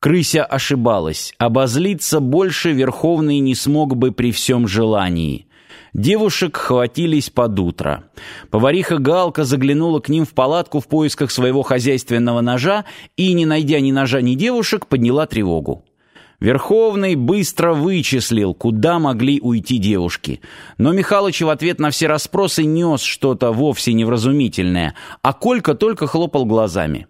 Крыся ошибалась. Обозлиться больше Верховный не смог бы при всем желании. Девушек хватились под утро. Повариха Галка заглянула к ним в палатку в поисках своего хозяйственного ножа и, не найдя ни ножа, ни девушек, подняла тревогу. Верховный быстро вычислил, куда могли уйти девушки. Но Михалыч в ответ на все расспросы нес что-то вовсе невразумительное, а Колька только хлопал глазами.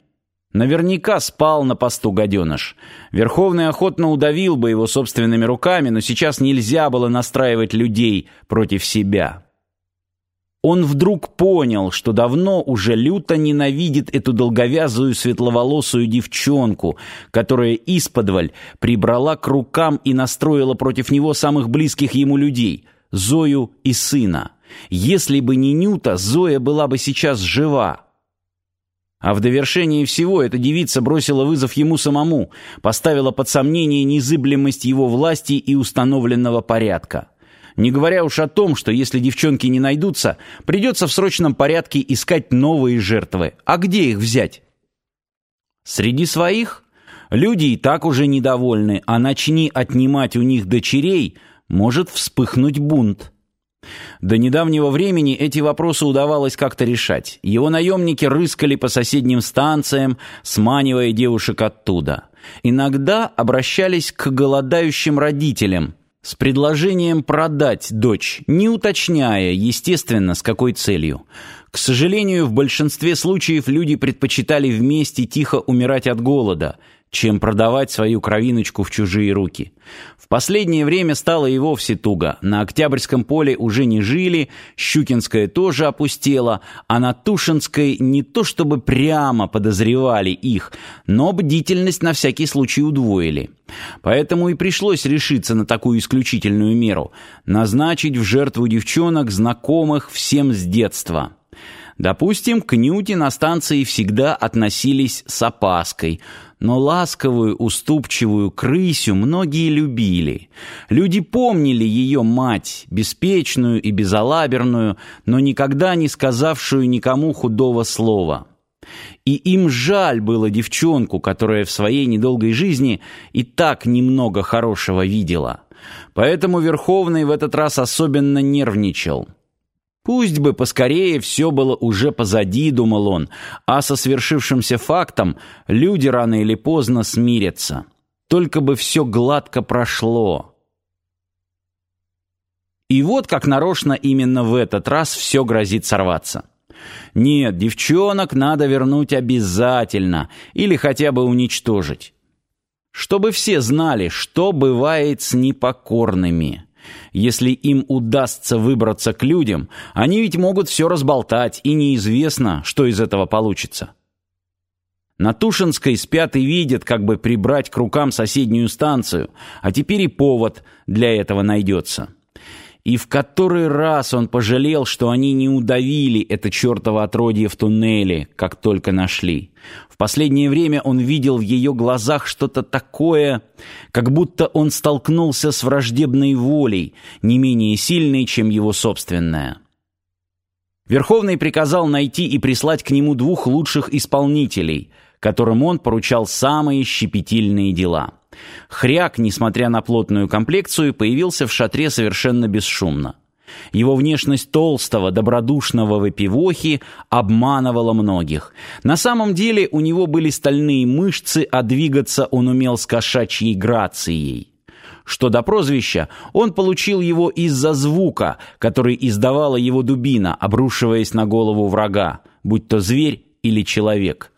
Наверняка спал на посту гаденыш. Верховный охотно удавил бы его собственными руками, но сейчас нельзя было настраивать людей против себя. Он вдруг понял, что давно уже люто ненавидит эту долговязую светловолосую девчонку, которая исподволь прибрала к рукам и настроила против него самых близких ему людей — Зою и сына. Если бы не Нюта, Зоя была бы сейчас жива. А в довершении всего эта девица бросила вызов ему самому, поставила под сомнение незыблемость его власти и установленного порядка. Не говоря уж о том, что если девчонки не найдутся, придется в срочном порядке искать новые жертвы. А где их взять? Среди своих люди и так уже недовольны, а начни отнимать у них дочерей, может вспыхнуть бунт. До недавнего времени эти вопросы удавалось как-то решать. Его наемники рыскали по соседним станциям, сманивая девушек оттуда. Иногда обращались к голодающим родителям с предложением продать дочь, не уточняя, естественно, с какой целью. К сожалению, в большинстве случаев люди предпочитали вместе тихо умирать от голода – чем продавать свою кровиночку в чужие руки. В последнее время стало и вовсе туго. На Октябрьском поле уже не жили, Щукинское тоже опустело, а на Тушинской не то чтобы прямо подозревали их, но бдительность на всякий случай удвоили. Поэтому и пришлось решиться на такую исключительную меру – назначить в жертву девчонок, знакомых всем с детства. Допустим, к Нюте на станции всегда относились с опаской – но ласковую, уступчивую крысю многие любили. Люди помнили ее мать, беспечную и безалаберную, но никогда не сказавшую никому худого слова. И им жаль было девчонку, которая в своей недолгой жизни и так немного хорошего видела. Поэтому Верховный в этот раз особенно нервничал. Пусть бы поскорее все было уже позади, думал он, а со свершившимся фактом люди рано или поздно смирятся. Только бы все гладко прошло. И вот как нарочно именно в этот раз все грозит сорваться. Нет, девчонок надо вернуть обязательно или хотя бы уничтожить. Чтобы все знали, что бывает с непокорными. Если им удастся выбраться к людям, они ведь могут все разболтать, и неизвестно, что из этого получится. На Тушинской спят и видят, как бы прибрать к рукам соседнюю станцию, а теперь и повод для этого найдется. И в который раз он пожалел, что они не удавили это чертово отродье в туннеле, как только нашли. В последнее время он видел в ее глазах что-то такое, как будто он столкнулся с враждебной волей, не менее сильной, чем его собственная. Верховный приказал найти и прислать к нему двух лучших исполнителей, которым он поручал самые щепетильные дела — Хряк, несмотря на плотную комплекцию, появился в шатре совершенно бесшумно. Его внешность толстого, добродушного выпивохи обманывала многих. На самом деле у него были стальные мышцы, а двигаться он умел с кошачьей грацией. Что до прозвища, он получил его из-за звука, который издавала его дубина, обрушиваясь на голову врага, будь то зверь или человек.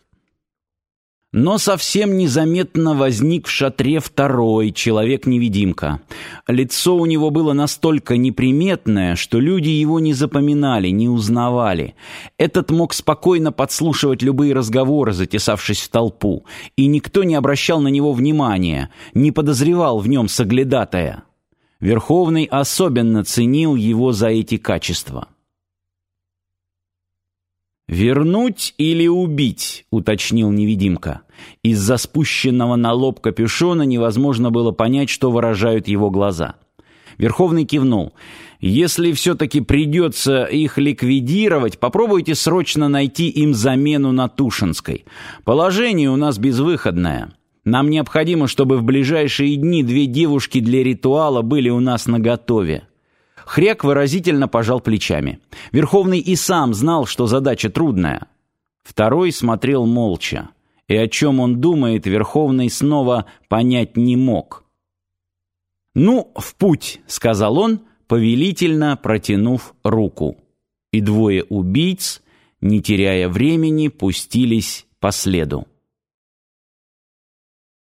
Но совсем незаметно возник в шатре второй человек-невидимка. Лицо у него было настолько неприметное, что люди его не запоминали, не узнавали. Этот мог спокойно подслушивать любые разговоры, затесавшись в толпу, и никто не обращал на него внимания, не подозревал в нем соглядатая. Верховный особенно ценил его за эти качества. «Вернуть или убить?» — уточнил невидимка. Из-за спущенного на лоб капюшона невозможно было понять, что выражают его глаза. Верховный кивнул. «Если все-таки придется их ликвидировать, попробуйте срочно найти им замену на Тушинской. Положение у нас безвыходное. Нам необходимо, чтобы в ближайшие дни две девушки для ритуала были у нас наготове. Хряк выразительно пожал плечами. Верховный и сам знал, что задача трудная. Второй смотрел молча. И о чем он думает, Верховный снова понять не мог. «Ну, в путь», — сказал он, повелительно протянув руку. И двое убийц, не теряя времени, пустились по следу.